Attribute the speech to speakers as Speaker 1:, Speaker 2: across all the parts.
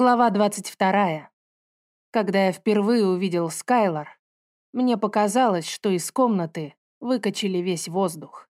Speaker 1: Глава 22. Когда я впервые увидел Скайлор, мне показалось, что из комнаты выкачали весь воздух.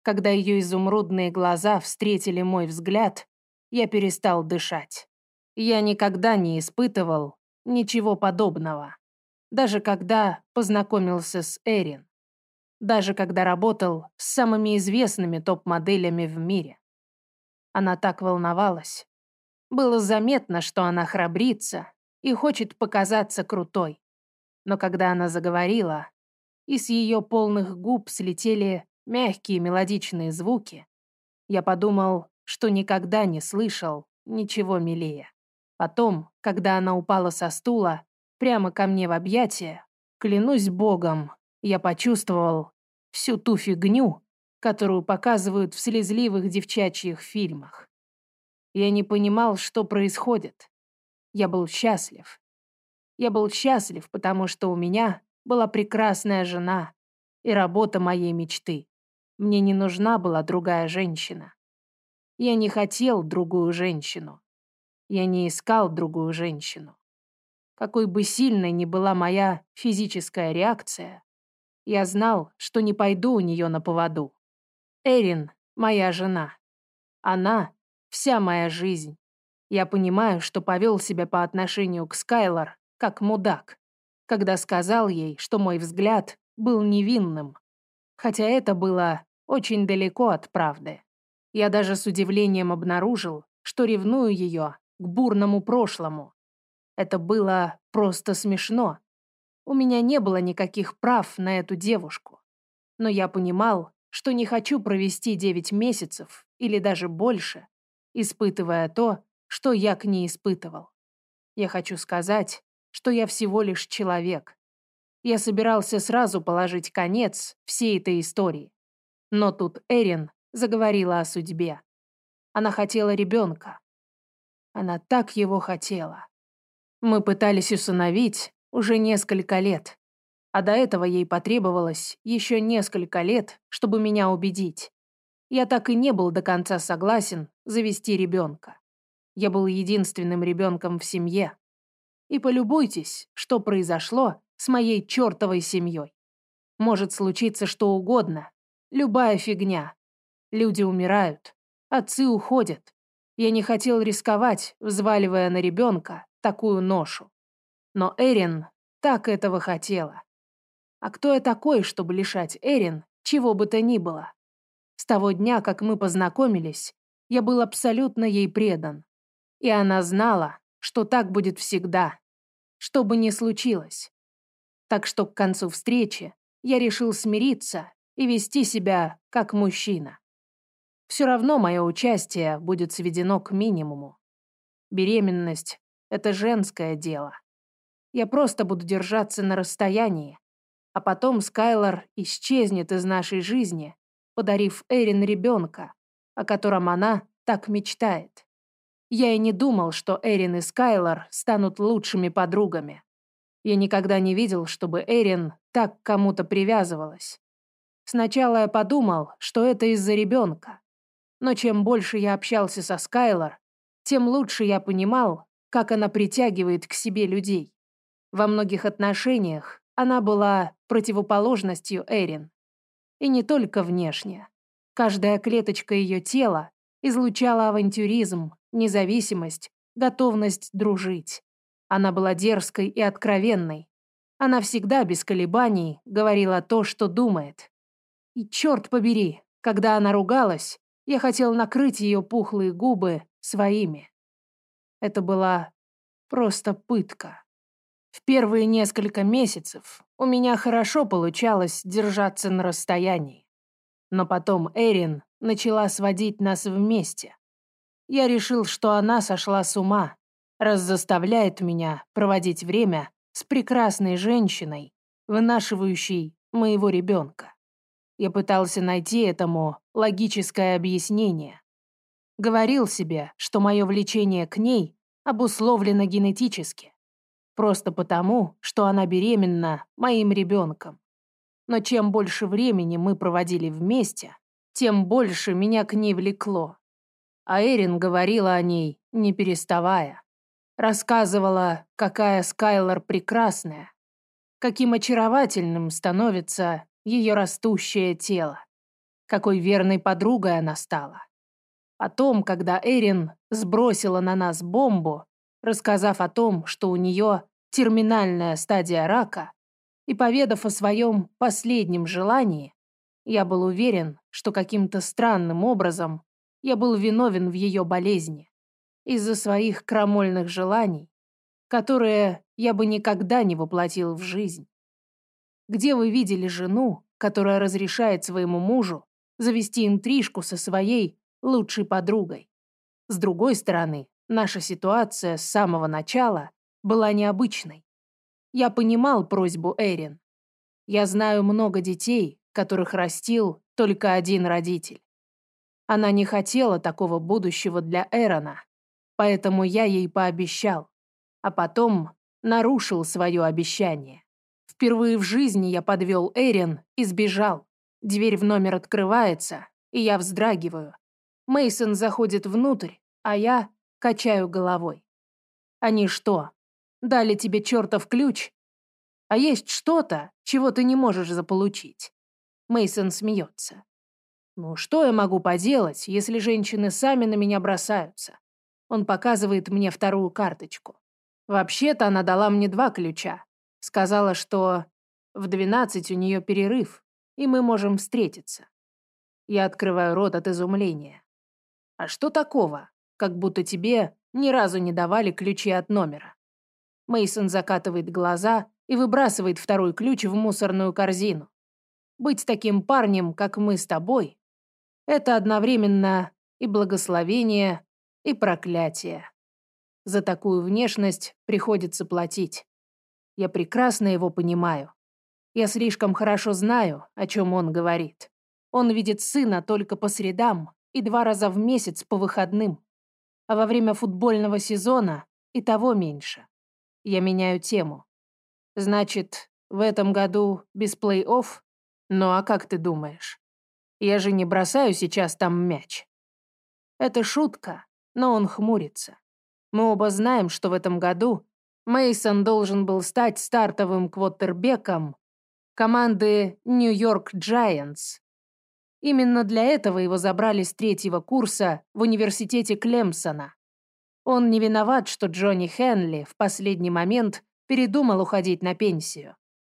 Speaker 1: Когда ее изумрудные глаза встретили мой взгляд, я перестал дышать. Я никогда не испытывал ничего подобного. Даже когда познакомился с Эрин. Даже когда работал с самыми известными топ-моделями в мире. Она так волновалась, было заметно, что она храбрится и хочет показаться крутой. Но когда она заговорила, и с ее полных губ слетели мягкие мелодичные звуки, я подумал, что никогда не слышал ничего милее. Потом, когда она упала со стула, прямо ко мне в объятия, клянусь богом, я почувствовал всю ту фигню, которую показывают в слезливых девчачьих фильмах. Я не понимал, что происходит. Я был счастлив. Я был счастлив, потому что у меня была прекрасная жена и работа моей мечты. Мне не нужна была другая женщина. Я не хотел другую женщину. Я не искал другую женщину. Какой бы сильной ни была моя физическая реакция, я знал, что не пойду у нее на поводу. Эрин — моя жена. Она Вся моя жизнь. Я понимаю, что повел себя по отношению к Скайлор как мудак, когда сказал ей, что мой взгляд был невинным. Хотя это было очень далеко от правды. Я даже с удивлением обнаружил, что ревную ее к бурному прошлому. Это было просто смешно. У меня не было никаких прав на эту девушку. Но я понимал, что не хочу провести девять месяцев или даже больше испытывая то, что я к ней испытывал. Я хочу сказать, что я всего лишь человек. Я собирался сразу положить конец всей этой истории. Но тут Эрин заговорила о судьбе. Она хотела ребенка. Она так его хотела. Мы пытались усыновить уже несколько лет, а до этого ей потребовалось еще несколько лет, чтобы меня убедить. Я так и не был до конца согласен завести ребенка. Я был единственным ребенком в семье. И полюбуйтесь, что произошло с моей чертовой семьей. Может случиться что угодно, любая фигня. Люди умирают, отцы уходят. Я не хотел рисковать, взваливая на ребенка такую ношу. Но Эрин так этого хотела. А кто я такой, чтобы лишать Эрин чего бы то ни было? С того дня, как мы познакомились, я был абсолютно ей предан. И она знала, что так будет всегда, что бы ни случилось. Так что к концу встречи я решил смириться и вести себя как мужчина. Все равно мое участие будет сведено к минимуму. Беременность — это женское дело. Я просто буду держаться на расстоянии, а потом Скайлор исчезнет из нашей жизни, подарив Эрин ребенка, о котором она так мечтает. Я и не думал, что Эрин и Скайлор станут лучшими подругами. Я никогда не видел, чтобы Эрин так к кому-то привязывалась. Сначала я подумал, что это из-за ребенка. Но чем больше я общался со Скайлор, тем лучше я понимал, как она притягивает к себе людей. Во многих отношениях она была противоположностью Эрин. И не только внешне. Каждая клеточка ее тела излучала авантюризм, независимость, готовность дружить. Она была дерзкой и откровенной. Она всегда без колебаний говорила то, что думает. И черт побери, когда она ругалась, я хотел накрыть ее пухлые губы своими. Это была просто пытка. В первые несколько месяцев у меня хорошо получалось держаться на расстоянии. Но потом Эрин начала сводить нас вместе. Я решил, что она сошла с ума, раз заставляет меня проводить время с прекрасной женщиной, вынашивающей моего ребенка. Я пытался найти этому логическое объяснение. Говорил себе, что мое влечение к ней обусловлено генетически. Просто потому, что она беременна моим ребенком. Но чем больше времени мы проводили вместе, тем больше меня к ней влекло. А Эрин говорила о ней, не переставая. Рассказывала, какая Скайлор прекрасная, каким очаровательным становится ее растущее тело, какой верной подругой она стала. О том, когда Эрин сбросила на нас бомбу, рассказав о том, что у нее терминальная стадия рака, и поведав о своем последнем желании, я был уверен, что каким-то странным образом я был виновен в ее болезни из-за своих крамольных желаний, которые я бы никогда не воплотил в жизнь. Где вы видели жену, которая разрешает своему мужу завести интрижку со своей лучшей подругой? С другой стороны, наша ситуация с самого начала была необычной. Я понимал просьбу Эрин. Я знаю много детей, которых растил только один родитель. Она не хотела такого будущего для Эрона, поэтому я ей пообещал, а потом нарушил свое обещание. Впервые в жизни я подвел Эрин и сбежал. Дверь в номер открывается, и я вздрагиваю. Мейсон заходит внутрь, а я качаю головой. Они что, дали тебе чертов ключ? А есть что-то, чего ты не можешь заполучить. Мейсон смеется. Ну что я могу поделать, если женщины сами на меня бросаются? Он показывает мне вторую карточку. Вообще-то она дала мне два ключа. Сказала, что в 12 у нее перерыв, и мы можем встретиться. Я открываю рот от изумления. А что такого? Как будто тебе ни разу не давали ключи от номера. Мейсон закатывает глаза и выбрасывает второй ключ в мусорную корзину. Быть таким парнем, как мы с тобой, это одновременно и благословение, и проклятие. За такую внешность приходится платить. Я прекрасно его понимаю. Я слишком хорошо знаю, о чем он говорит. Он видит сына только по средам и два раза в месяц по выходным. А во время футбольного сезона и того меньше. Я меняю тему. Значит, в этом году без плей-офф? Ну а как ты думаешь? Я же не бросаю сейчас там мяч. Это шутка, но он хмурится. Мы оба знаем, что в этом году Мейсон должен был стать стартовым квотербеком команды Нью-Йорк Giants. Именно для этого его забрали с третьего курса в университете Клемсона. Он не виноват, что Джонни Хенли в последний момент передумал уходить на пенсию.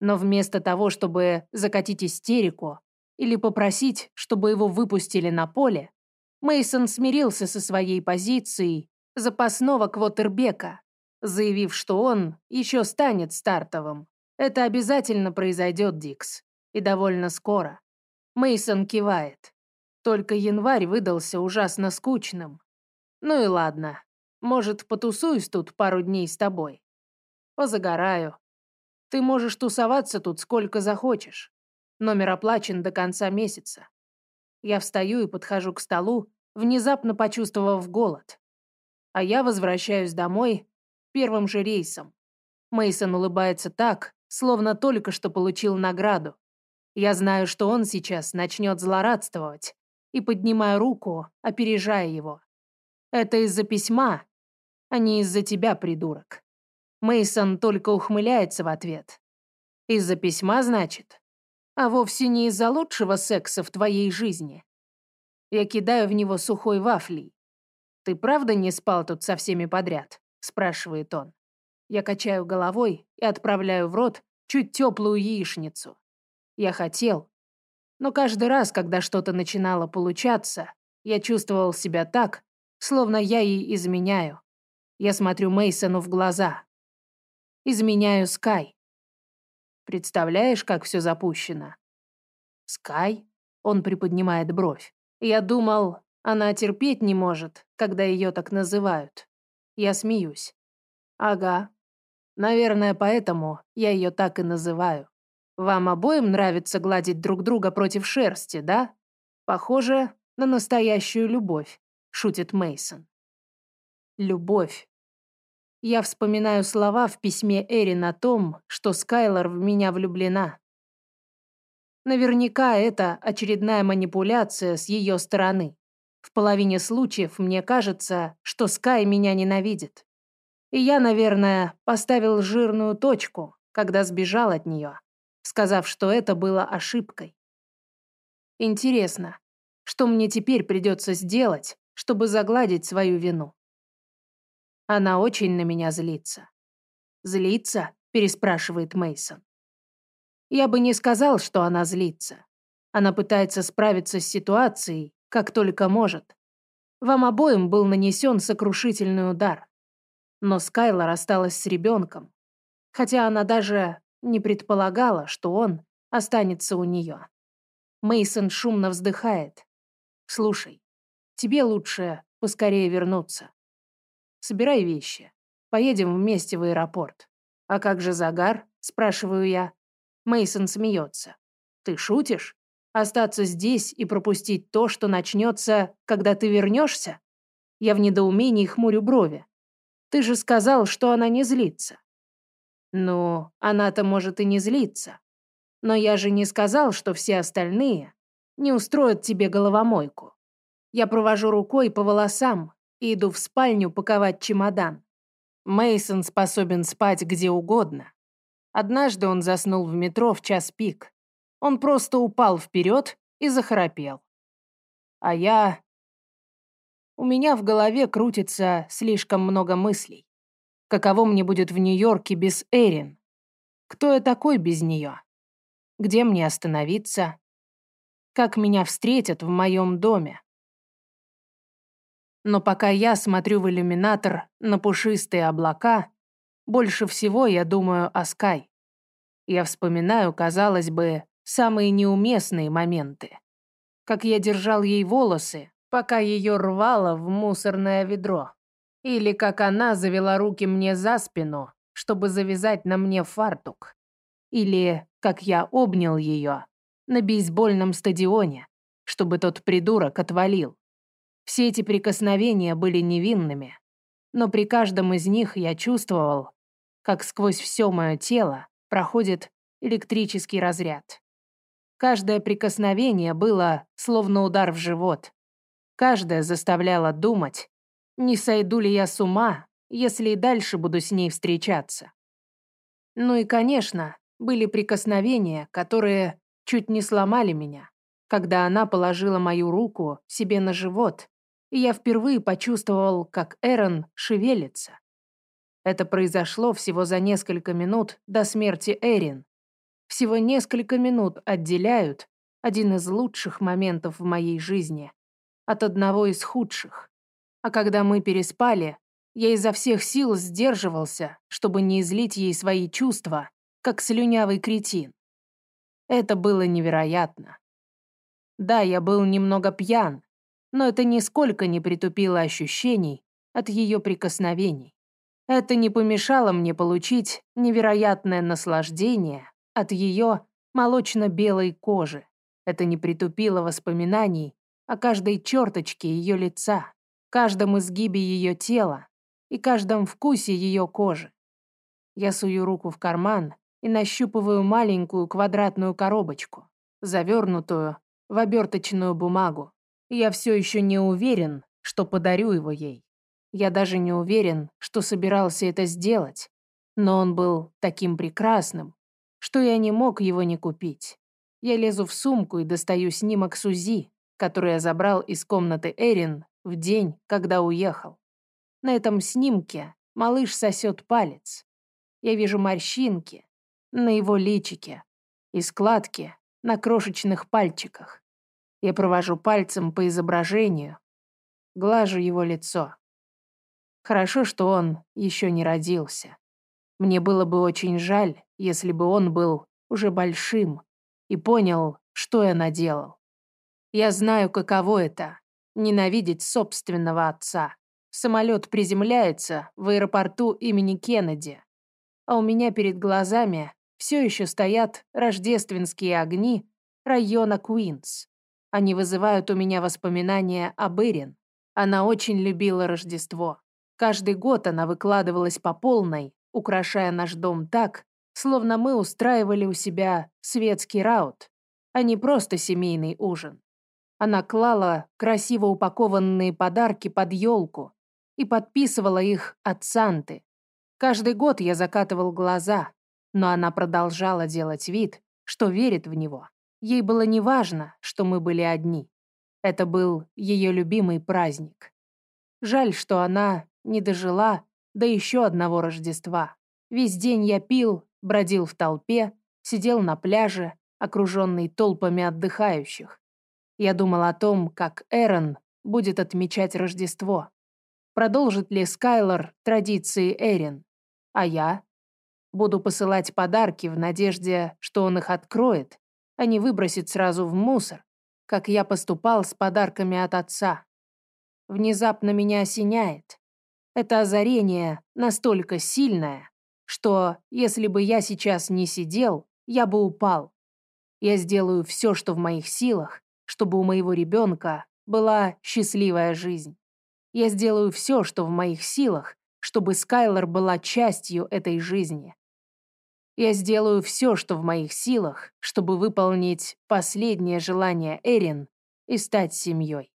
Speaker 1: Но вместо того, чтобы закатить истерику или попросить, чтобы его выпустили на поле, Мейсон смирился со своей позицией запасного квотербека, заявив, что он еще станет стартовым. Это обязательно произойдет, Дикс. И довольно скоро. Мейсон кивает. Только январь выдался ужасно скучным. Ну и ладно. Может, потусуюсь тут пару дней с тобой. Позагораю. Ты можешь тусоваться тут сколько захочешь. Номер оплачен до конца месяца. Я встаю и подхожу к столу, внезапно почувствовав голод а я возвращаюсь домой первым же рейсом. Мейсон улыбается так, словно только что получил награду. Я знаю, что он сейчас начнет злорадствовать, и поднимаю руку, опережая его. Это из-за письма, а не из-за тебя, придурок. Мейсон только ухмыляется в ответ. Из-за письма, значит? А вовсе не из-за лучшего секса в твоей жизни. Я кидаю в него сухой вафлей. «Ты правда не спал тут со всеми подряд?» – спрашивает он. Я качаю головой и отправляю в рот чуть теплую яичницу. Я хотел. Но каждый раз, когда что-то начинало получаться, я чувствовал себя так, словно я ей изменяю. Я смотрю Мейсону в глаза. Изменяю Скай. Представляешь, как все запущено? Скай? Он приподнимает бровь. Я думал, она терпеть не может, когда ее так называют. Я смеюсь. Ага. Наверное, поэтому я ее так и называю. Вам обоим нравится гладить друг друга против шерсти, да? Похоже на настоящую любовь, шутит Мейсон. Любовь. Я вспоминаю слова в письме Эрин о том, что Скайлор в меня влюблена. Наверняка это очередная манипуляция с ее стороны. В половине случаев мне кажется, что Скай меня ненавидит. И я, наверное, поставил жирную точку, когда сбежал от нее, сказав, что это было ошибкой. Интересно, что мне теперь придется сделать, чтобы загладить свою вину? Она очень на меня злится. Злится? переспрашивает Мейсон. Я бы не сказал, что она злится. Она пытается справиться с ситуацией, как только может. Вам обоим был нанесен сокрушительный удар. Но Скайлор осталась с ребенком, хотя она даже не предполагала, что он останется у нее. Мейсон шумно вздыхает. «Слушай, тебе лучше поскорее вернуться. Собирай вещи. Поедем вместе в аэропорт. А как же загар?» – спрашиваю я. Мейсон смеется. «Ты шутишь? Остаться здесь и пропустить то, что начнется, когда ты вернешься?» Я в недоумении хмурю брови. «Ты же сказал, что она не злится». «Ну, она-то может и не злиться. Но я же не сказал, что все остальные не устроят тебе головомойку. Я провожу рукой по волосам и иду в спальню паковать чемодан. Мейсон способен спать где угодно, Однажды он заснул в метро в час пик. Он просто упал вперед и захрапел. А я... У меня в голове крутится слишком много мыслей. Каково мне будет в Нью-Йорке без Эрин? Кто я такой без нее? Где мне остановиться? Как меня встретят в моем доме? Но пока я смотрю в иллюминатор на пушистые облака, больше всего я думаю о Скай. Я вспоминаю, казалось бы, самые неуместные моменты. Как я держал ей волосы, пока ее рвало в мусорное ведро. Или как она завела руки мне за спину, чтобы завязать на мне фартук. Или как я обнял ее на бейсбольном стадионе, чтобы тот придурок отвалил. Все эти прикосновения были невинными, но при каждом из них я чувствовал, как сквозь все мое тело проходит электрический разряд. Каждое прикосновение было словно удар в живот. Каждое заставляло думать, не сойду ли я с ума, если и дальше буду с ней встречаться. Ну и, конечно, были прикосновения, которые чуть не сломали меня, когда она положила мою руку себе на живот, и я впервые почувствовал, как Эрон шевелится. Это произошло всего за несколько минут до смерти Эрин. Всего несколько минут отделяют один из лучших моментов в моей жизни от одного из худших. А когда мы переспали, я изо всех сил сдерживался, чтобы не излить ей свои чувства, как слюнявый кретин. Это было невероятно. Да, я был немного пьян, но это нисколько не притупило ощущений от ее прикосновений. Это не помешало мне получить невероятное наслаждение от ее молочно-белой кожи. Это не притупило воспоминаний о каждой черточке ее лица, каждом изгибе ее тела и каждом вкусе ее кожи. Я сую руку в карман и нащупываю маленькую квадратную коробочку, завернутую в оберточную бумагу. Я все еще не уверен, что подарю его ей. Я даже не уверен, что собирался это сделать, но он был таким прекрасным, что я не мог его не купить. Я лезу в сумку и достаю снимок Сузи, который я забрал из комнаты Эрин в день, когда уехал. На этом снимке малыш сосет палец. Я вижу морщинки на его личике и складки на крошечных пальчиках. Я провожу пальцем по изображению, глажу его лицо. Хорошо, что он еще не родился. Мне было бы очень жаль, если бы он был уже большим и понял, что я наделал. Я знаю, каково это — ненавидеть собственного отца. Самолет приземляется в аэропорту имени Кеннеди, а у меня перед глазами все еще стоят рождественские огни района Куинс. Они вызывают у меня воспоминания об Ирин. Она очень любила Рождество. Каждый год она выкладывалась по полной, украшая наш дом так, словно мы устраивали у себя светский раут, а не просто семейный ужин. Она клала красиво упакованные подарки под елку и подписывала их от Санты, Каждый год я закатывал глаза, но она продолжала делать вид, что верит в него. Ей было неважно, что мы были одни. Это был ее любимый праздник. Жаль, что она не дожила до еще одного Рождества. Весь день я пил, бродил в толпе, сидел на пляже, окруженный толпами отдыхающих. Я думал о том, как Эрон будет отмечать Рождество. Продолжит ли Скайлор традиции Эрин? А я? Буду посылать подарки в надежде, что он их откроет, а не выбросит сразу в мусор, как я поступал с подарками от отца. Внезапно меня осеняет. Это озарение настолько сильное, что, если бы я сейчас не сидел, я бы упал. Я сделаю все, что в моих силах, чтобы у моего ребенка была счастливая жизнь. Я сделаю все, что в моих силах, чтобы Скайлор была частью этой жизни. Я сделаю все, что в моих силах, чтобы выполнить последнее желание Эрин и стать семьей.